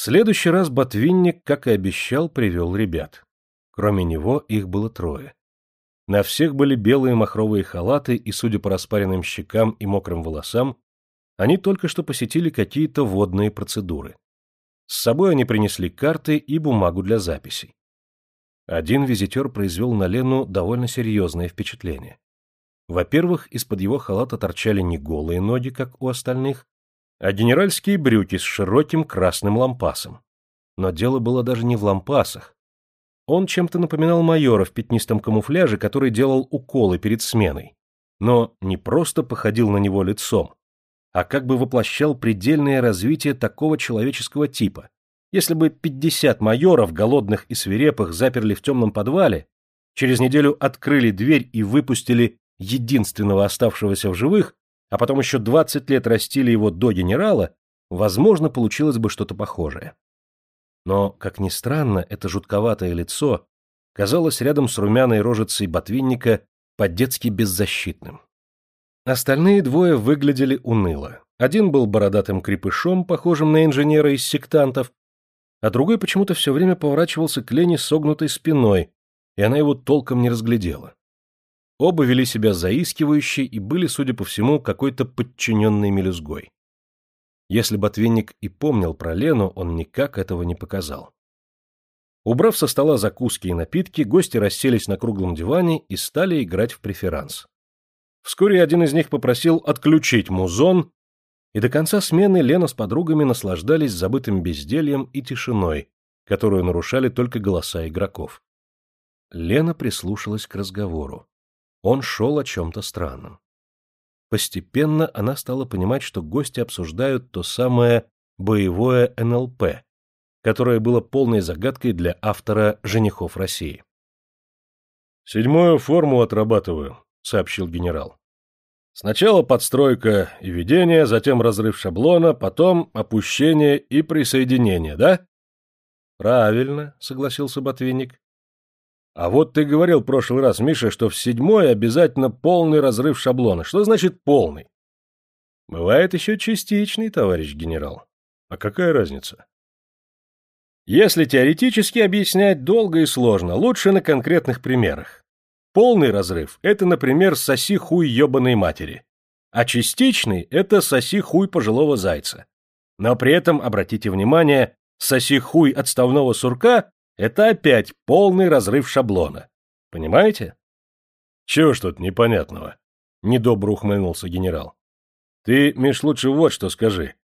следующий раз Ботвинник, как и обещал, привел ребят. Кроме него их было трое. На всех были белые махровые халаты, и, судя по распаренным щекам и мокрым волосам, они только что посетили какие-то водные процедуры. С собой они принесли карты и бумагу для записей. Один визитер произвел на Лену довольно серьезное впечатление. Во-первых, из-под его халата торчали не голые ноги, как у остальных, а генеральские брюки с широким красным лампасом. Но дело было даже не в лампасах. Он чем-то напоминал майора в пятнистом камуфляже, который делал уколы перед сменой. Но не просто походил на него лицом, а как бы воплощал предельное развитие такого человеческого типа, если бы 50 майоров, голодных и свирепых, заперли в темном подвале, через неделю открыли дверь и выпустили единственного оставшегося в живых, а потом еще 20 лет растили его до генерала, возможно, получилось бы что-то похожее. Но, как ни странно, это жутковатое лицо казалось рядом с румяной рожицей ботвинника по-детски беззащитным. Остальные двое выглядели уныло. Один был бородатым крепышом, похожим на инженера из сектантов, а другой почему-то все время поворачивался к Лене согнутой спиной, и она его толком не разглядела. Оба вели себя заискивающе и были, судя по всему, какой-то подчиненной мелюзгой. Если Ботвинник и помнил про Лену, он никак этого не показал. Убрав со стола закуски и напитки, гости расселись на круглом диване и стали играть в преферанс. Вскоре один из них попросил отключить музон и до конца смены Лена с подругами наслаждались забытым бездельем и тишиной, которую нарушали только голоса игроков. Лена прислушалась к разговору. Он шел о чем-то странном. Постепенно она стала понимать, что гости обсуждают то самое боевое НЛП, которое было полной загадкой для автора «Женихов России». «Седьмую форму отрабатываю», — сообщил генерал. Сначала подстройка и ведение, затем разрыв шаблона, потом опущение и присоединение, да? Правильно, согласился Ботвинник. А вот ты говорил в прошлый раз, Миша, что в седьмой обязательно полный разрыв шаблона. Что значит полный? Бывает еще частичный, товарищ генерал. А какая разница? Если теоретически объяснять долго и сложно, лучше на конкретных примерах. Полный разрыв – это, например, соси хуй ебаной матери. А частичный – это соси хуй пожилого зайца. Но при этом, обратите внимание, соси хуй отставного сурка – это опять полный разрыв шаблона. Понимаете? Чего ж тут непонятного? Недобро ухмыльнулся генерал. Ты, Миш, лучше вот что скажи.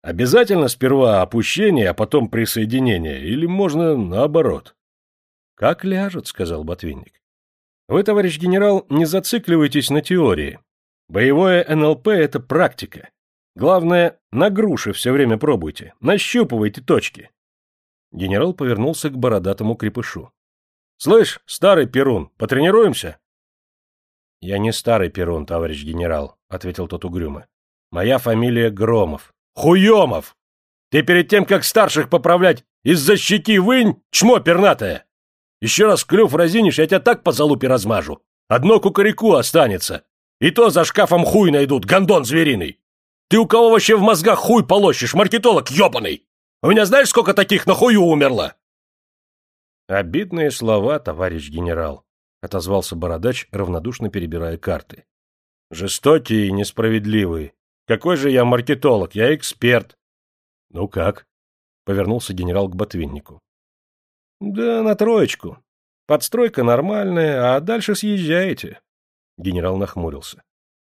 Обязательно сперва опущение, а потом присоединение, или можно наоборот? Как ляжет, сказал Ботвинник. Вы, товарищ генерал, не зацикливайтесь на теории. Боевое НЛП – это практика. Главное, на груши все время пробуйте, нащупывайте точки. Генерал повернулся к бородатому крепышу. — Слышь, старый Перун, потренируемся? — Я не старый Перун, товарищ генерал, — ответил тот угрюмо. — Моя фамилия Громов. — Хуемов! Ты перед тем, как старших поправлять, из-за щеки вынь, чмо пернатое! Еще раз клюв разинишь, я тебя так по залупе размажу. Одно кукареку останется. И то за шкафом хуй найдут, гондон звериный. Ты у кого вообще в мозгах хуй полощешь, маркетолог ебаный? У меня знаешь, сколько таких на хую умерло?» «Обидные слова, товарищ генерал», — отозвался бородач, равнодушно перебирая карты. «Жестокие и несправедливые. Какой же я маркетолог? Я эксперт». «Ну как?» — повернулся генерал к ботвиннику. Да на троечку. Подстройка нормальная, а дальше съезжаете. Генерал нахмурился.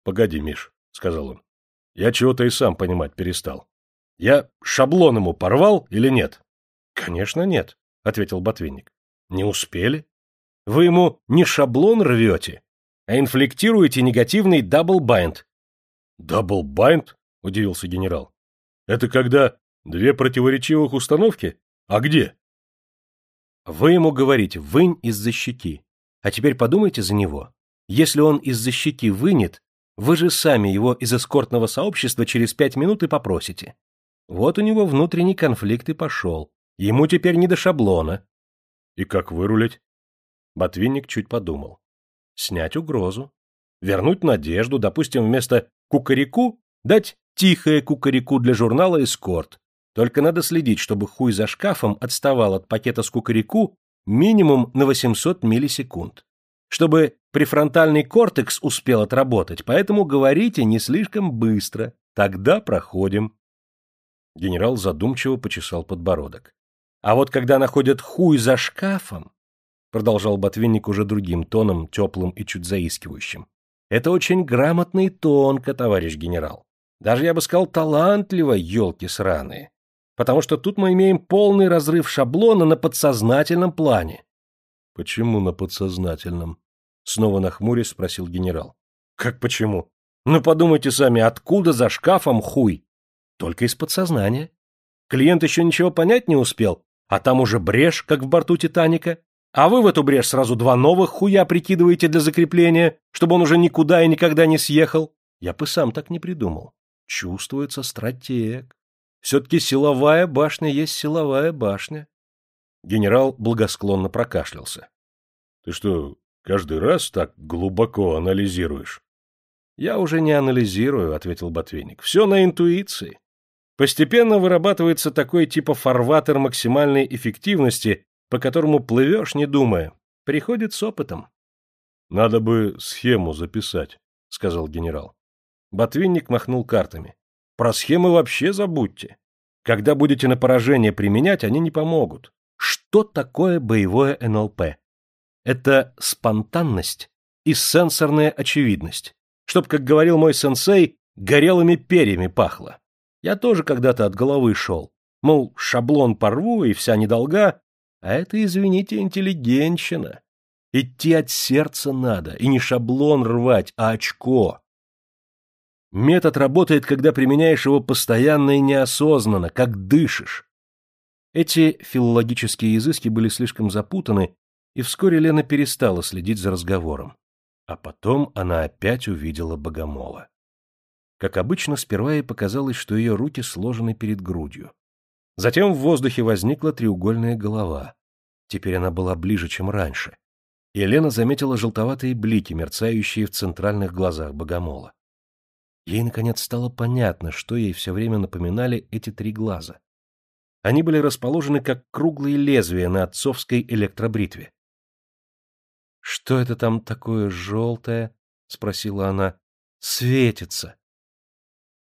Погоди, Миш, сказал он. Я чего-то и сам понимать перестал. Я шаблон ему порвал или нет? Конечно, нет, ответил Ботвинник. Не успели? Вы ему не шаблон рвете, а инфлектируете негативный double bind. Double bind? удивился генерал. Это когда две противоречивых установки? А где? Вы ему говорите «вынь из-за щеки». А теперь подумайте за него. Если он из-за щеки вынет, вы же сами его из эскортного сообщества через пять минут и попросите. Вот у него внутренний конфликт и пошел. Ему теперь не до шаблона. И как вырулить? Ботвинник чуть подумал. Снять угрозу. Вернуть надежду, допустим, вместо кукареку дать тихое кукареку для журнала «Эскорт». Только надо следить, чтобы хуй за шкафом отставал от пакета с кукареку минимум на 800 миллисекунд. Чтобы префронтальный кортекс успел отработать, поэтому говорите не слишком быстро. Тогда проходим. Генерал задумчиво почесал подбородок. А вот когда находят хуй за шкафом, продолжал Ботвинник уже другим тоном, теплым и чуть заискивающим, это очень грамотно и тонко, товарищ генерал. Даже, я бы сказал, талантливо, елки сраные. Потому что тут мы имеем полный разрыв шаблона на подсознательном плане. — Почему на подсознательном? — снова нахмурясь спросил генерал. — Как почему? Ну, подумайте сами, откуда за шкафом хуй? Только из подсознания. Клиент еще ничего понять не успел, а там уже брешь, как в борту Титаника. А вы в эту брешь сразу два новых хуя прикидываете для закрепления, чтобы он уже никуда и никогда не съехал? Я бы сам так не придумал. Чувствуется стратег. Все-таки силовая башня есть силовая башня. Генерал благосклонно прокашлялся. — Ты что, каждый раз так глубоко анализируешь? — Я уже не анализирую, — ответил Ботвинник. — Все на интуиции. Постепенно вырабатывается такой типа фарватер максимальной эффективности, по которому плывешь, не думая. Приходит с опытом. — Надо бы схему записать, — сказал генерал. Ботвинник махнул картами. — Про схемы вообще забудьте. Когда будете на поражение применять, они не помогут. Что такое боевое НЛП? Это спонтанность и сенсорная очевидность. Чтоб, как говорил мой сенсей, горелыми перьями пахло. Я тоже когда-то от головы шел. Мол, шаблон порву и вся недолга, а это, извините, интеллигенщина. Идти от сердца надо, и не шаблон рвать, а очко. Метод работает, когда применяешь его постоянно и неосознанно, как дышишь. Эти филологические изыски были слишком запутаны, и вскоре Лена перестала следить за разговором. А потом она опять увидела богомола. Как обычно, сперва ей показалось, что ее руки сложены перед грудью. Затем в воздухе возникла треугольная голова. Теперь она была ближе, чем раньше. Елена заметила желтоватые блики, мерцающие в центральных глазах богомола. Ей, наконец, стало понятно, что ей все время напоминали эти три глаза. Они были расположены как круглые лезвия на отцовской электробритве. — Что это там такое желтое? — спросила она. — Светится. —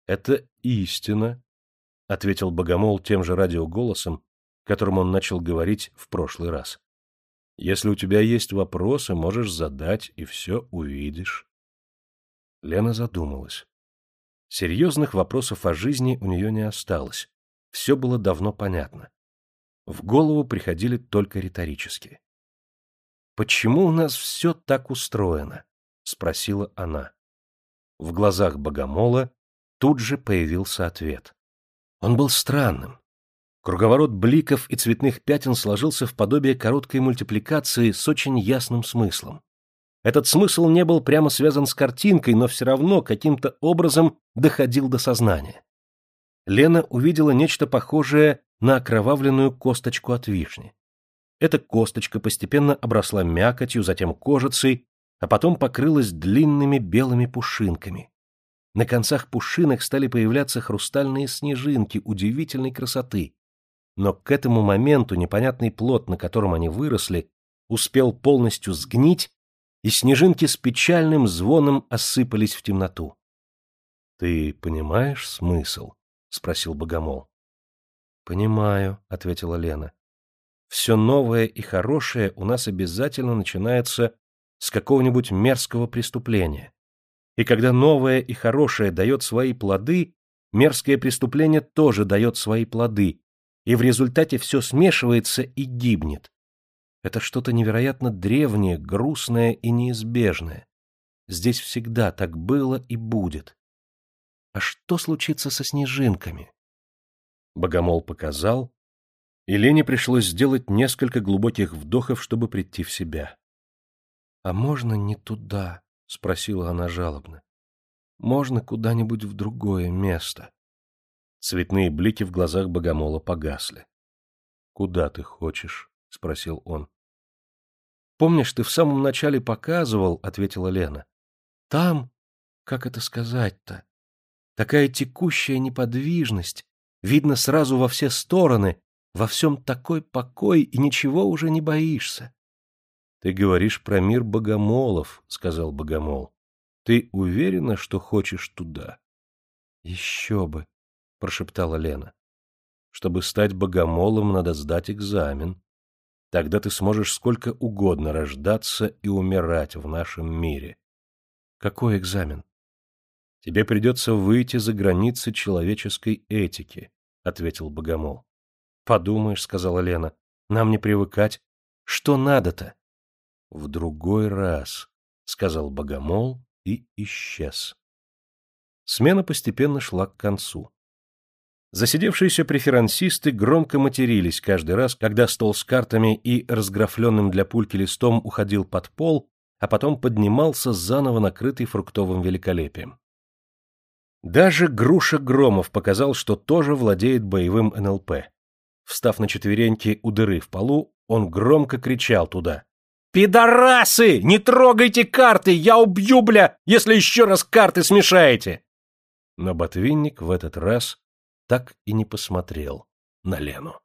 Это истина, — ответил Богомол тем же радиоголосом, которым он начал говорить в прошлый раз. «Если у тебя есть вопросы, можешь задать, и все увидишь». Лена задумалась. Серьезных вопросов о жизни у нее не осталось. Все было давно понятно. В голову приходили только риторические. «Почему у нас все так устроено?» — спросила она. В глазах Богомола тут же появился ответ. Он был странным. Круговорот бликов и цветных пятен сложился в подобие короткой мультипликации с очень ясным смыслом. Этот смысл не был прямо связан с картинкой, но все равно каким-то образом доходил до сознания. Лена увидела нечто похожее на окровавленную косточку от вишни. Эта косточка постепенно обросла мякотью, затем кожицей, а потом покрылась длинными белыми пушинками. На концах пушинок стали появляться хрустальные снежинки удивительной красоты. Но к этому моменту непонятный плод, на котором они выросли, успел полностью сгнить, и снежинки с печальным звоном осыпались в темноту. — Ты понимаешь смысл? — спросил Богомол. — Понимаю, — ответила Лена. — Все новое и хорошее у нас обязательно начинается с какого-нибудь мерзкого преступления. И когда новое и хорошее дает свои плоды, мерзкое преступление тоже дает свои плоды, и в результате все смешивается и гибнет. Это что-то невероятно древнее, грустное и неизбежное. Здесь всегда так было и будет. А что случится со снежинками? Богомол показал, и Лене пришлось сделать несколько глубоких вдохов, чтобы прийти в себя. — А можно не туда? — спросила она жалобно. — Можно куда-нибудь в другое место? Цветные блики в глазах богомола погасли. — Куда ты хочешь? — спросил он. — Помнишь, ты в самом начале показывал, — ответила Лена. — Там, как это сказать-то, такая текущая неподвижность, Видно сразу во все стороны, во всем такой покой, и ничего уже не боишься. — Ты говоришь про мир богомолов, — сказал богомол. — Ты уверена, что хочешь туда? — Еще бы, — прошептала Лена. — Чтобы стать богомолом, надо сдать экзамен. Тогда ты сможешь сколько угодно рождаться и умирать в нашем мире. — Какой экзамен? — Тебе придется выйти за границы человеческой этики, — ответил богомол. — Подумаешь, — сказала Лена, — нам не привыкать. Что надо-то? — В другой раз, — сказал богомол и исчез. Смена постепенно шла к концу. Засидевшиеся преферансисты громко матерились каждый раз, когда стол с картами и разграфленным для пульки листом уходил под пол, а потом поднимался заново накрытый фруктовым великолепием. Даже Груша Громов показал, что тоже владеет боевым НЛП. Встав на четвереньки у дыры в полу, он громко кричал туда. «Пидорасы! Не трогайте карты! Я убью, бля, если еще раз карты смешаете!» Но Ботвинник в этот раз так и не посмотрел на Лену.